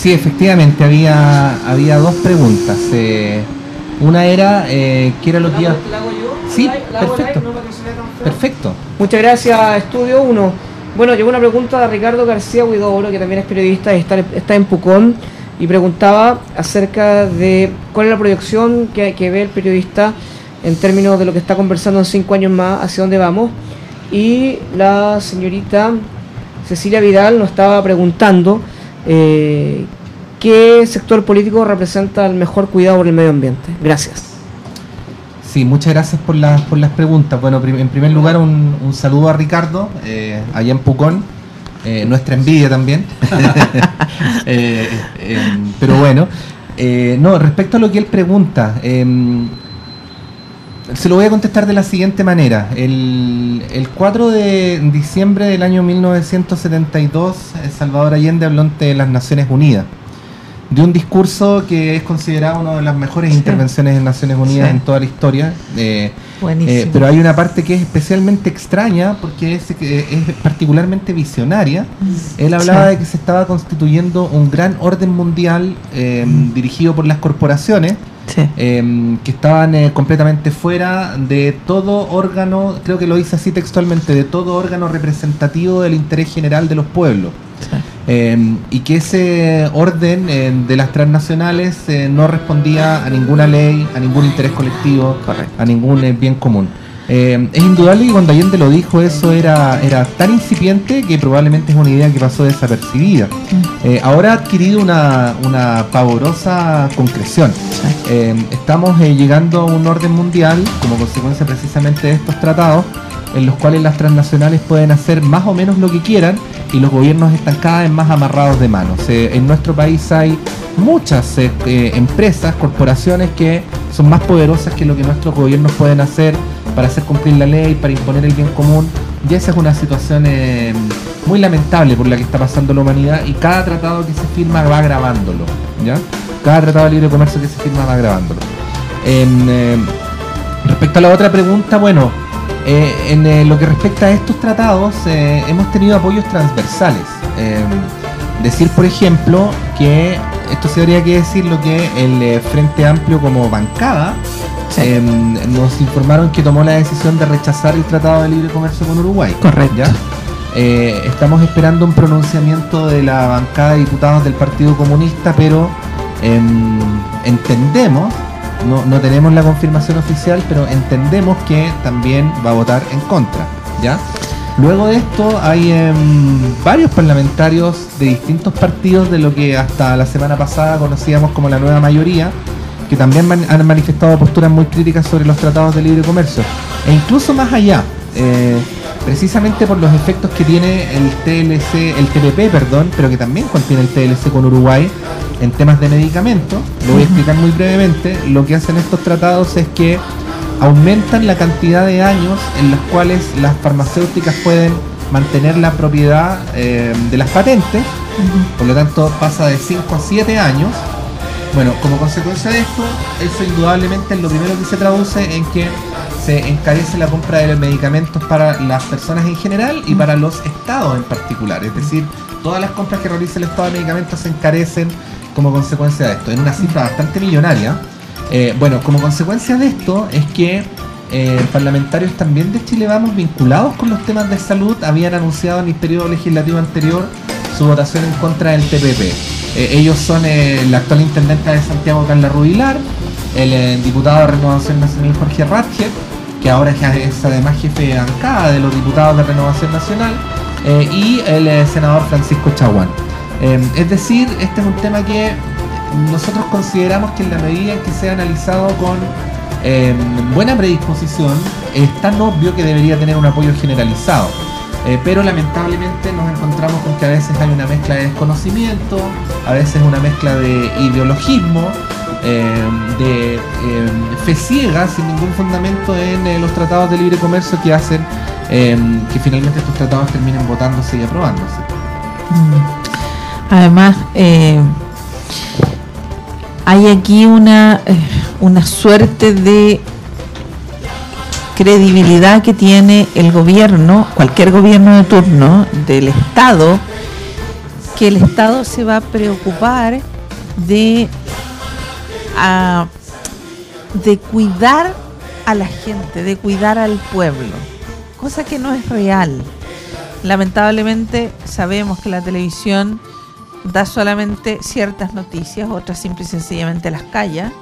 Sí, efectivamente, había, había dos preguntas. Eh, una era, eh, ¿qué era lo que iba- Sí, perfecto. Perfecto. Muchas gracias, Estudio 1. Bueno, llegó una pregunta de Ricardo García Huidobro, que también es periodista y está, está en Pucón, y preguntaba acerca de cuál es la proyección que, que ve el periodista en términos de lo que está conversando en cinco años más, hacia dónde vamos. Y la señorita Cecilia Vidal nos estaba preguntando eh, qué sector político representa el mejor cuidado por el medio ambiente. Gracias. Sí, muchas gracias por las, por las preguntas. Bueno, prim- en primer lugar, un, un saludo a Ricardo, eh, allá en Pucón. Eh, nuestra envidia también. Eh, eh, pero bueno, eh, no, respecto a lo que él pregunta, em, se lo voy a contestar de la siguiente manera. El, el 4 de diciembre del año 1972, eh, Salvador Allende habló ante las Naciones Unidas. De un discurso que es considerado una de las mejores Sí. intervenciones en Naciones Unidas Sí. en toda la historia. eh, Buenísimo. eh, pero hay una parte que es especialmente extraña porque es, particularmente visionaria. Él hablaba Sí. de que se estaba constituyendo un gran orden mundial eh, dirigido por las corporaciones Sí. eh, que estaban eh, completamente fuera de todo órgano, creo que lo dice así textualmente, de todo órgano representativo del interés general de los pueblos. sí. Eh, y que ese orden eh, de las transnacionales eh, no respondía a ninguna ley, a ningún interés colectivo, a ningún bien común. Eh, es indudable que cuando Allende lo dijo eso era, era tan incipiente que probablemente es una idea que pasó desapercibida. Eh, ahora ha adquirido una, una pavorosa concreción. Eh, estamos llegando a un orden mundial como consecuencia precisamente de estos tratados en los cuales las transnacionales pueden hacer más o menos lo que quieran y los gobiernos están cada vez más amarrados de manos. En nuestro país hay muchas eh, empresas, corporaciones que son más poderosas que lo que nuestros gobiernos pueden hacer para hacer cumplir la ley, para imponer el bien común. Y esa es una situación eh, muy lamentable por la que está pasando la humanidad y cada tratado que se firma va agravándolo. ¿ya? Cada tratado de libre comercio que se firma va agravándolo. Eh, respecto a la otra pregunta, bueno, eh, en lo que respecta a estos tratados, hemos tenido apoyos transversales. Decir, por ejemplo, que esto se habría que decir lo que el Frente Amplio como bancada eh, nos informaron que tomó la decisión de rechazar el Tratado de Libre Comercio con Uruguay. Correcto. ¿ya? Eh, estamos esperando un pronunciamiento de la bancada de diputados del Partido Comunista, pero em, entendemos, no, no tenemos la confirmación oficial, pero entendemos que también va a votar en contra. ¿ya? Luego de esto hay em, varios parlamentarios de distintos partidos de lo que hasta la semana pasada conocíamos como la nueva mayoría, que también man- han manifestado posturas muy críticas sobre los tratados de libre comercio. E incluso más allá, eh, precisamente por los efectos que tiene el TLC, el TPP, perdón, pero que también contiene el TLC con Uruguay en temas de medicamentos. Lo voy a explicar muy brevemente. Lo que hacen estos tratados es que aumentan la cantidad de años en los cuales las farmacéuticas pueden mantener la propiedad eh, de las patentes. Por lo tanto, pasa de 5 a 7 años. Bueno, como consecuencia de esto, eso indudablemente es lo primero que se traduce en que se encarece la compra de los medicamentos para las personas en general y para los estados en particular. Es decir, todas las compras que realiza el estado de medicamentos se encarecen como consecuencia de esto, en una cifra bastante millonaria. Eh, bueno, como consecuencia de esto es que eh, parlamentarios también de Chile Vamos vinculados con los temas de salud habían anunciado en el periodo legislativo anterior su votación en contra del TPP. Eh, ellos son el actual intendente de Santiago, Carla Rubilar, el, eh, diputado de Renovación Nacional Jorge Ratchet, que ahora es, además jefe de bancada de los diputados de Renovación Nacional, eh, y el eh, senador Francisco Chaguán. Eh, es decir, este es un tema que nosotros consideramos que en la medida en que sea analizado con eh, buena predisposición, es tan obvio que debería tener un apoyo generalizado. Eh, pero lamentablemente nos encontramos con que a veces hay una mezcla de desconocimiento, a veces una mezcla de ideologismo, eh, de eh, fe ciega, sin ningún fundamento en los tratados de libre comercio que hacen que finalmente estos tratados terminen votándose y aprobándose. Mm. Además, hay aquí una, una suerte de credibilidad que tiene el gobierno, cualquier gobierno de turno del Estado, que el Estado se va a preocupar de, ah, de cuidar a la gente, de cuidar al pueblo, cosa que no es real. Lamentablemente sabemos que la televisión da solamente ciertas noticias, otras simple y sencillamente las calla.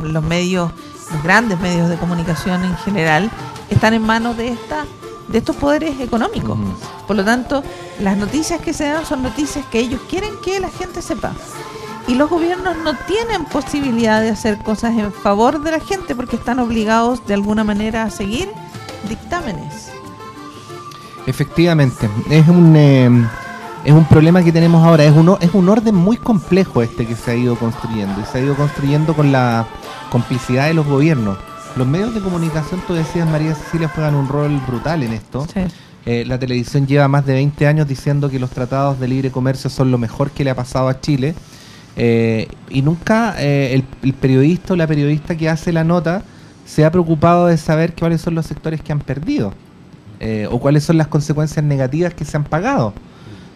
Los medios, los grandes medios de comunicación en general, están en manos de esta, de estos poderes económicos. Por lo tanto, las noticias que se dan son noticias que ellos quieren que la gente sepa. Y los gobiernos no tienen posibilidad de hacer cosas en favor de la gente porque están obligados de alguna manera a seguir dictámenes. Efectivamente, es un eh, es un problema que tenemos ahora, es un, es un orden muy complejo este que se ha ido construyendo y se ha ido construyendo con la complicidad de los gobiernos. Los medios de comunicación, tú decías María Cecilia, juegan un rol brutal en esto. Sí. Eh, la televisión lleva más de 20 años diciendo que los tratados de libre comercio son lo mejor que le ha pasado a Chile. Eh, y nunca eh, el, el periodista o la periodista que hace la nota se ha preocupado de saber cuáles son los sectores que han perdido eh, o cuáles son las consecuencias negativas que se han pagado.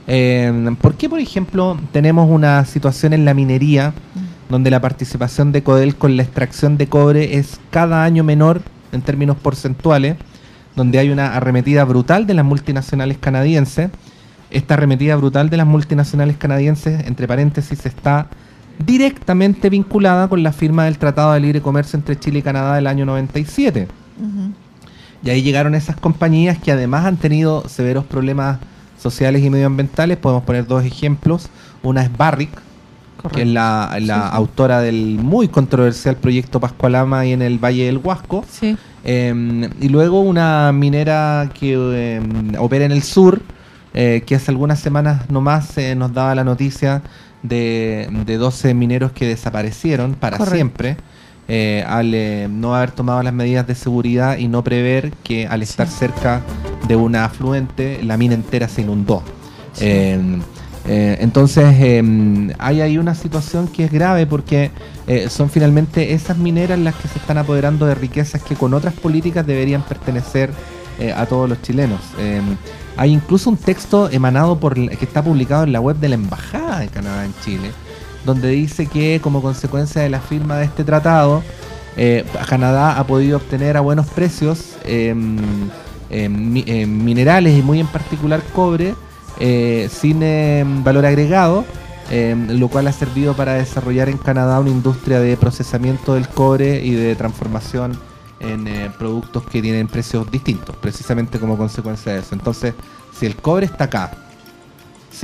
Eh, ¿Por qué, por ejemplo, tenemos una situación en la minería donde la participación de Codel con la extracción de cobre es cada año menor en términos porcentuales? donde hay una arremetida brutal de las multinacionales canadienses. Esta arremetida brutal de las multinacionales canadienses, entre paréntesis, está directamente vinculada con la firma del Tratado de Libre Comercio entre Chile y Canadá del año 97. Ujú. Y ahí llegaron esas compañías que además han tenido severos problemas sociales y medioambientales. Podemos poner dos ejemplos. Una es Barrick, que es la, la Sí, sí. autora del muy controversial proyecto Pascualama ahí en el Valle del Huasco. Sí. Eh, y luego una minera que eh, opera en el sur, eh, que hace algunas semanas nomás eh, nos daba la noticia de, de 12 mineros que desaparecieron para Correcto. siempre. Eh, al eh, no haber tomado las medidas de seguridad y no prever que al estar cerca de una afluente la mina entera se inundó. Sí. Eh, entonces hay ahí una situación que es grave porque son finalmente esas mineras las que se están apoderando de riquezas que con otras políticas deberían pertenecer a todos los chilenos. Hay incluso un texto emanado por que está publicado en la web de la Embajada de Canadá en Chile, donde dice que como consecuencia de la firma de este tratado, eh, Canadá ha podido obtener a buenos precios eh, mi- eh, minerales y muy en particular cobre eh, sin valor agregado, lo cual ha servido para desarrollar en Canadá una industria de procesamiento del cobre y de transformación en eh, productos que tienen precios distintos, precisamente como consecuencia de eso. Entonces, si el cobre está acá,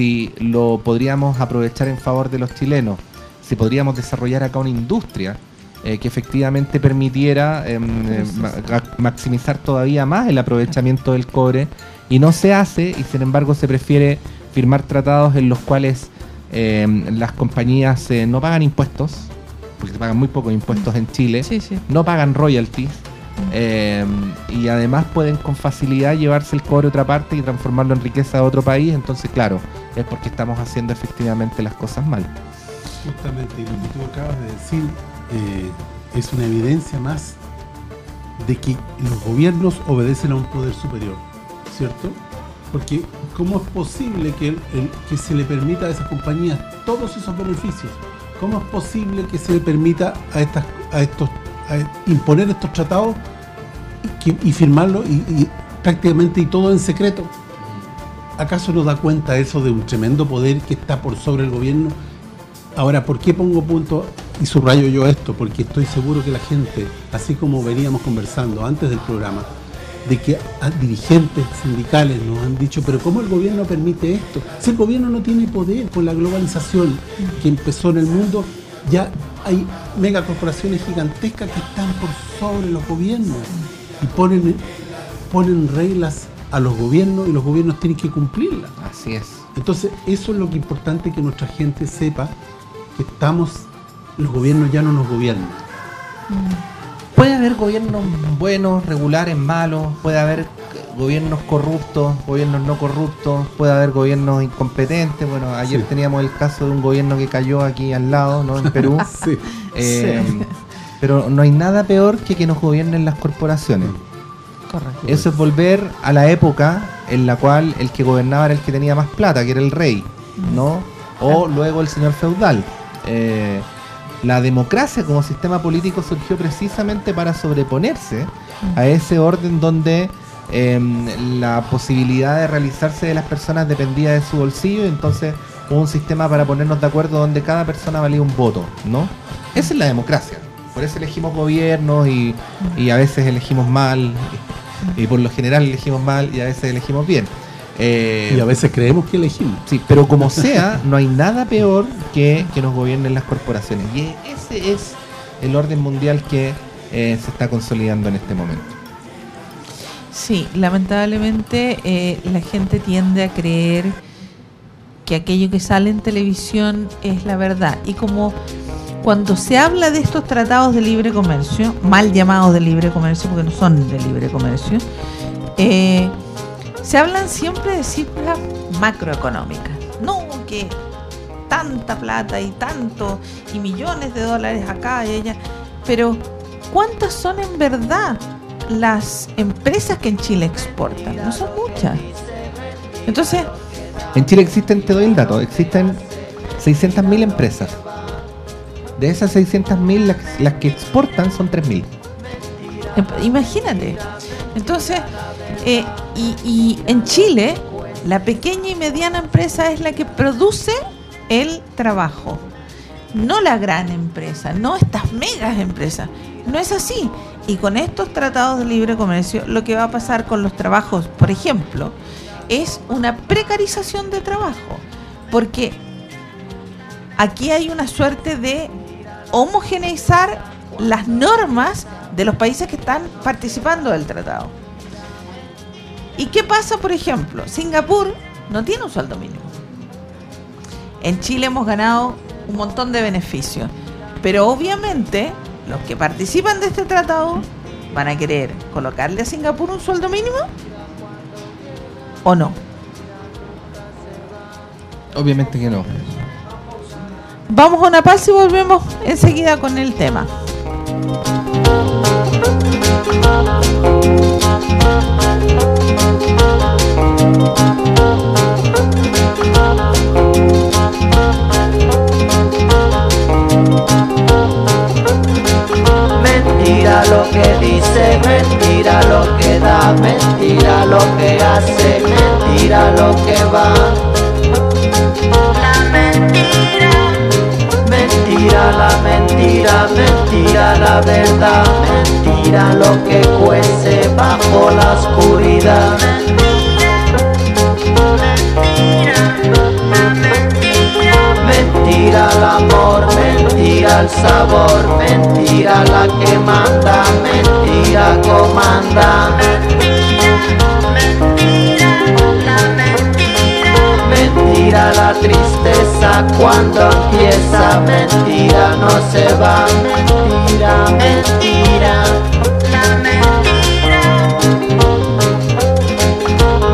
si lo podríamos aprovechar en favor de los chilenos, si podríamos desarrollar acá una industria eh, que efectivamente permitiera em, eh, ma- ga- maximizar todavía más el aprovechamiento del cobre y no se hace y sin embargo se prefiere firmar tratados en los cuales em, las compañías eh, no pagan impuestos, porque se pagan muy pocos impuestos en Chile, Sí, sí. no pagan royalties eh, y además pueden con facilidad llevarse el cobre a otra parte y transformarlo en riqueza de otro país. Entonces, claro, es porque estamos haciendo efectivamente las cosas mal. Justamente, lo que tú acabas de decir eh, es una evidencia más de que los gobiernos obedecen a un poder superior, ¿cierto? Porque ¿cómo es posible que, se le permita a esas compañías todos esos beneficios? ¿Cómo es posible que se le permita a estas a estos imponer estos tratados y firmarlos y, y prácticamente y todo en secreto? ¿Acaso no da cuenta eso de un tremendo poder que está por sobre el gobierno? Ahora, ¿por qué pongo punto y subrayo yo esto? Porque estoy seguro que la gente, así como veníamos conversando antes del programa, de que dirigentes sindicales nos han dicho, pero ¿cómo el gobierno permite esto? Si el gobierno no tiene poder con la globalización que empezó en el mundo, ya hay megacorporaciones gigantescas que están por sobre los gobiernos y ponen, ponen reglas a los gobiernos y los gobiernos tienen que cumplirlas. Así es. Entonces, eso es lo que es importante que nuestra gente sepa, que estamos, los gobiernos ya no nos gobiernan. Puede haber gobiernos buenos, regulares, malos, puede haber gobiernos corruptos, gobiernos no corruptos, puede haber gobiernos incompetentes. Bueno, ayer Sí. teníamos el caso de un gobierno que cayó aquí al lado, ¿no? En Perú. Sí. Eh, Pero no hay nada peor que que nos gobiernen las corporaciones. Correcto. Eso es volver a la época en la cual el que gobernaba era el que tenía más plata, que era el rey, ¿no? O luego el señor feudal. Eh, la democracia como sistema político surgió precisamente para sobreponerse a ese orden donde em, la posibilidad de realizarse de las personas dependía de su bolsillo y entonces hubo un sistema para ponernos de acuerdo donde cada persona valía un voto, ¿no? Esa es la democracia. Por eso elegimos gobiernos y, y a veces elegimos mal y por lo general elegimos mal y a veces elegimos bien. Eh, Y a veces creemos que elegimos. Sí, pero como sea, no hay nada peor que que nos gobiernen las corporaciones. Y ese es el orden mundial que eh, se está consolidando en este momento. Sí, lamentablemente eh, la gente tiende a creer que aquello que sale en televisión es la verdad. Y como cuando se habla de estos tratados de libre comercio, mal llamados de libre comercio porque no son de libre comercio, eh, se hablan siempre de cifras macroeconómicas. No que tanta plata y tanto y millones de dólares acá y allá, pero ¿cuántas son en verdad las empresas que en Chile exportan? No son muchas. Entonces, En Chile existen, te doy el dato, existen 600.000 empresas. De esas 600.000, las, las que exportan son 3.000. Em- Imagínate. Entonces, eh, y, y en Chile, la pequeña y mediana empresa es la que produce el trabajo, no la gran empresa, no estas megas empresas. No es así. Y con estos tratados de libre comercio, lo que va a pasar con los trabajos, por ejemplo, es una precarización de trabajo. Porque aquí hay una suerte de homogeneizar las normas de los países que están participando del tratado. ¿Y qué pasa, por ejemplo? Singapur no tiene un sueldo mínimo. En Chile hemos ganado un montón de beneficios, pero obviamente los que participan de este tratado van a querer colocarle a Singapur un sueldo mínimo o no. Obviamente que no. Vamos a una pausa y volvemos enseguida con el tema. Mentira lo que dice, mentira lo que da, mentira lo que hace, mentira lo que va. La mentira, mentira la mentira, mentira la verdad, mentira lo que cuece bajo la oscuridad. Mentira el amor, mentira el sabor, mentira la que manda, mentira comanda. Mentira la tristeza cuando empieza, mentira no se va, mentira, mentira.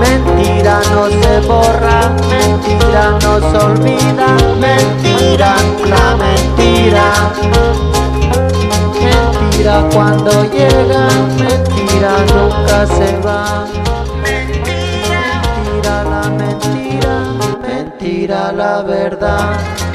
Mentira no se borra, mentira no se olvida, mentira, la mentira. Mentira cuando llega, mentira nunca se va. Mentira la verdad.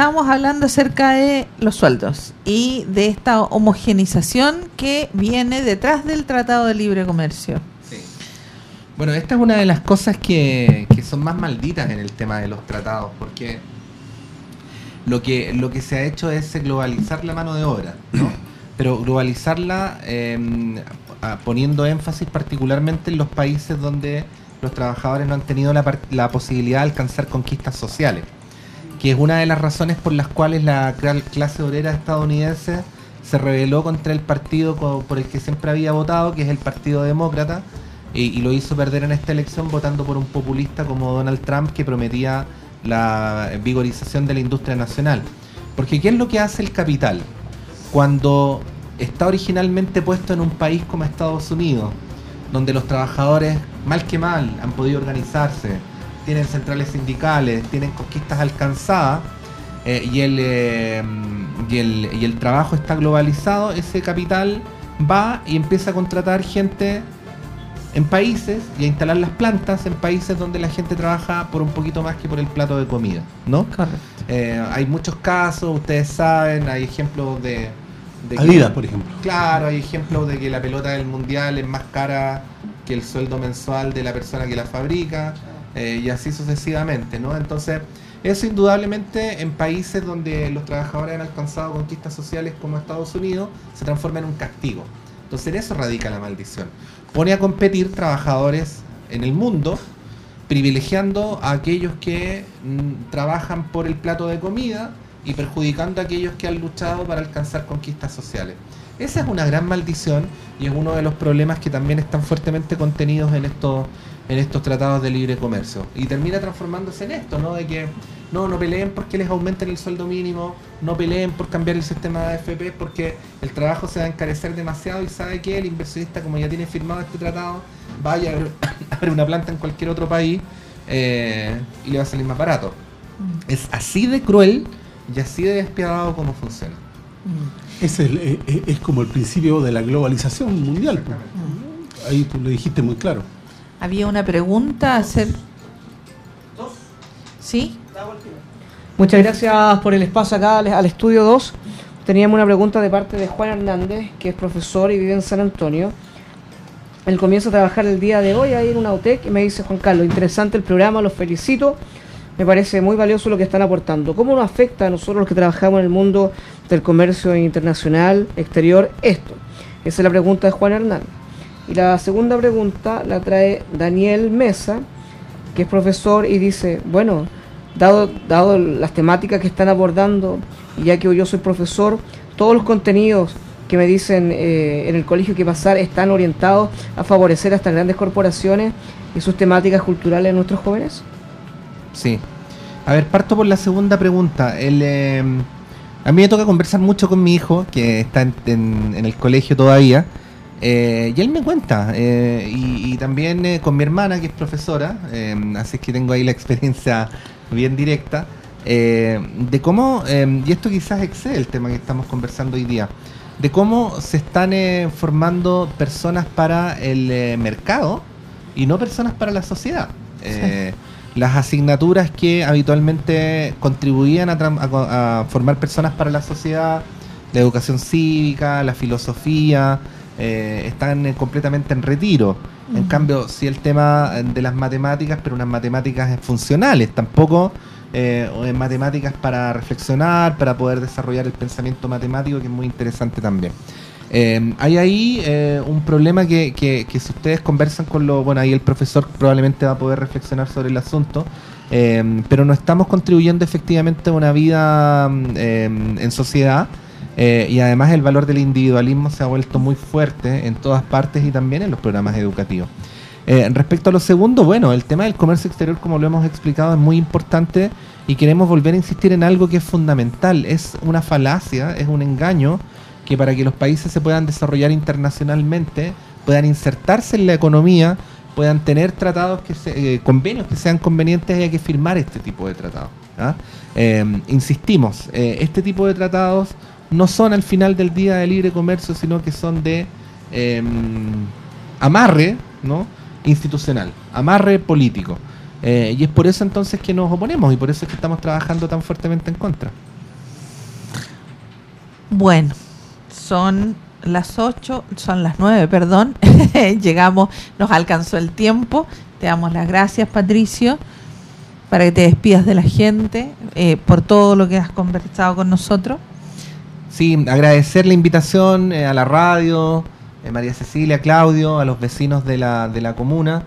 Estábamos hablando acerca de los sueldos y de esta homogenización que viene detrás del Tratado de Libre Comercio. Sí. Bueno, esta es una de las cosas que, que son más malditas en el tema de los tratados, porque lo que, lo que se ha hecho es globalizar la mano de obra, ¿no? Pero globalizarla eh, a- poniendo énfasis particularmente en los países donde los trabajadores no han tenido la, la posibilidad de alcanzar conquistas sociales, que es una de las razones por las cuales la cla- clase obrera estadounidense se rebeló contra el partido por el que siempre había votado, que es el Partido Demócrata, y lo hizo perder en esta elección votando por un populista como Donald Trump que prometía la vigorización de la industria nacional. Porque ¿qué es lo que hace el capital? Cuando está originalmente puesto en un país como Estados Unidos, donde los trabajadores, mal que mal, han podido organizarse, tienen centrales sindicales, tienen conquistas alcanzadas, eh, y, el, eh, y, el, y el trabajo está globalizado, ese capital va y empieza a contratar gente en países y a instalar las plantas en países donde la gente trabaja por un poquito más que por el plato de comida, ¿no? Correcto. Eh, hay muchos casos, ustedes saben, hay ejemplos de... de que- Adidas, por ejemplo. Claro, hay ejemplos de que la pelota del mundial es más cara que el sueldo mensual de la persona que la fabrica eh, y así sucesivamente, ¿no? Entonces, eso indudablemente en países donde los trabajadores han alcanzado conquistas sociales como Estados Unidos se transforma en un castigo. Entonces, en eso radica la maldición. Pone a competir trabajadores en el mundo privilegiando a aquellos que mm, trabajan por el plato de comida y perjudicando a aquellos que han luchado para alcanzar conquistas sociales. Esa es una gran maldición y es uno de los problemas que también están fuertemente contenidos en estos en estos tratados de libre comercio y termina transformándose en esto, ¿no? De que no no peleen porque les aumenten el sueldo mínimo, no peleen por cambiar el sistema de AFP porque el trabajo se va a encarecer demasiado y sabe que el inversionista como ya tiene firmado este tratado vaya a abrir- una planta en cualquier otro país eh, y le va a salir más barato. Es así de cruel y así de despiadado como funciona. Es, el- eh, eh, es como el principio de la globalización mundial. pues. Ahí tú le dijiste muy claro. Había una pregunta a hacer. ¿Sí? Muchas gracias por el espacio acá al, al estudio 2. Teníamos una pregunta de parte de Juan Hernández, que es profesor y vive en San Antonio. Él comienza a trabajar el día de hoy ahí en una UTEC y me dice, Juan Carlos, interesante el programa, los felicito. Me parece muy valioso lo que están aportando. ¿Cómo nos afecta a nosotros los que trabajamos en el mundo del comercio internacional, exterior, esto? Esa es la pregunta de Juan Hernández. Y la segunda pregunta la trae Daniel Mesa, que es profesor y dice, bueno, dado, dado las temáticas que están abordando, y ya que yo soy profesor, todos los contenidos que me dicen eh, en el colegio que pasar están orientados a favorecer a estas grandes corporaciones y sus temáticas culturales en nuestros jóvenes. Sí. A ver, parto por la segunda pregunta. Eh, a mí me toca conversar mucho con mi hijo, que está en el colegio todavía, eh, y él me cuenta. eh, y, y también eh, con mi hermana, que es profesora, eh, así que tengo ahí la experiencia bien directa, de cómo, y esto quizás excede el tema que estamos conversando hoy día, de cómo se están formando personas para el mercado y no personas para la sociedad. Las asignaturas que habitualmente contribuían a, a a formar personas para la sociedad, la educación cívica, la filosofía, eh, están eh, completamente en retiro. En cambio, sí el tema eh, de las matemáticas, pero unas matemáticas funcionales, tampoco eh, en matemáticas para reflexionar, para poder desarrollar el pensamiento matemático, que es muy interesante también. Eh, hay ahí eh, un problema que, que- que si ustedes conversan con lo, bueno, ahí el profesor probablemente va a poder reflexionar sobre el asunto, pero no estamos contribuyendo efectivamente a una vida mm, en sociedad eh, y además el valor del individualismo se ha vuelto muy fuerte en todas partes y también en los programas educativos. Eh, respecto a lo segundo, bueno, el tema del comercio exterior, como lo hemos explicado, es muy importante y queremos volver a insistir en algo que es fundamental. Es una falacia, es un engaño que para que los países se puedan desarrollar internacionalmente, puedan insertarse en la economía, puedan tener tratados, que se- eh, convenios que sean convenientes, hay que firmar este tipo de tratados. ¿ah? Insistimos, este tipo de tratados no son al final del día de libre comercio, sino que son de eh, amarre ¿no? institucional, amarre político. Eh, y es por eso entonces que nos oponemos y por eso es que estamos trabajando tan fuertemente en contra. Bueno, son las 8, son las 9, perdón. Llegamos, nos alcanzó el tiempo. Te damos las gracias, Patricio, para que te despidas de la gente, eh, por todo lo que has conversado con nosotros. Sí, agradecer la invitación eh, a la radio, eh, María Cecilia, Claudio, a los vecinos de la, de la comuna.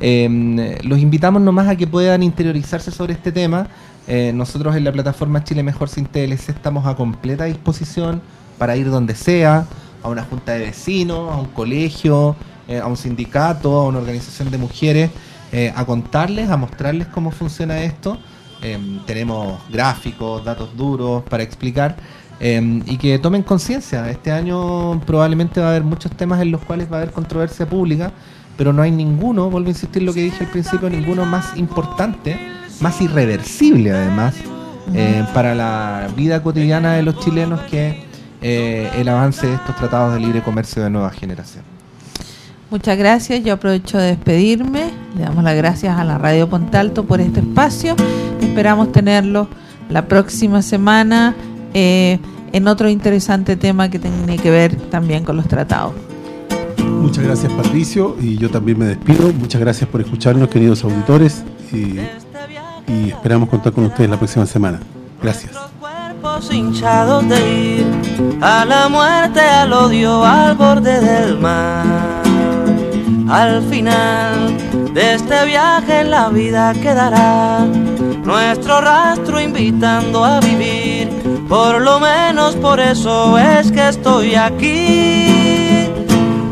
Eh, los invitamos nomás a que puedan interiorizarse sobre este tema. Eh, nosotros en la plataforma Chile Mejor Sin TLC estamos a completa disposición para ir donde sea, a una junta de vecinos, a un colegio, a un sindicato, a una organización de mujeres, a contarles, a mostrarles cómo funciona esto. Eh, tenemos gráficos, datos duros para explicar eh, y que tomen conciencia. Este año probablemente va a haber muchos temas en los cuales va a haber controversia pública, pero no hay ninguno, vuelvo a insistir lo que dije al principio, ninguno más importante, más irreversible además, eh, para la vida cotidiana de los chilenos que eh, el avance de estos tratados de libre comercio de nueva generación. Muchas gracias. Yo aprovecho de despedirme. Le damos las gracias a la Radio Pontalto por este espacio. Esperamos tenerlo la próxima semana eh, en otro interesante tema que tiene que ver también con los tratados. Muchas gracias Patricio y yo también me despido. Muchas gracias por escucharnos, queridos auditores, y, y esperamos contar con ustedes la próxima semana. Gracias. cuerpos hinchados de ir a la muerte, al odio, al borde del mar. Al final de este viaje la vida quedará nuestro rastro invitando a vivir. Por lo menos por eso es que estoy aquí.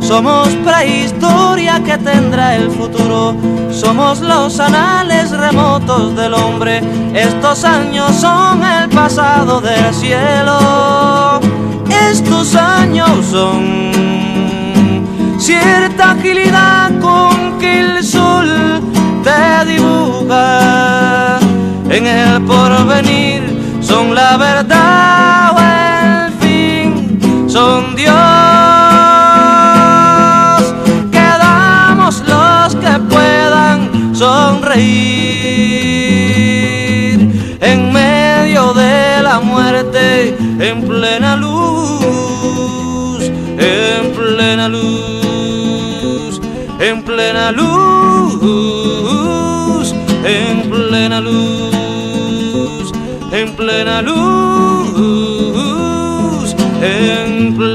Somos prehistoria que tendrá el futuro. Somos los anales remotos del hombre. Estos años son el pasado del cielo. Estos años son cierta agilidad con que el sol te dibuja. En el porvenir son la verdad o el fin. Son Dios. Quedamos los que puedan sonreír en medio de la muerte, en plena luz, en plena luz, en plena luz, en plena luz, en plena luz, And.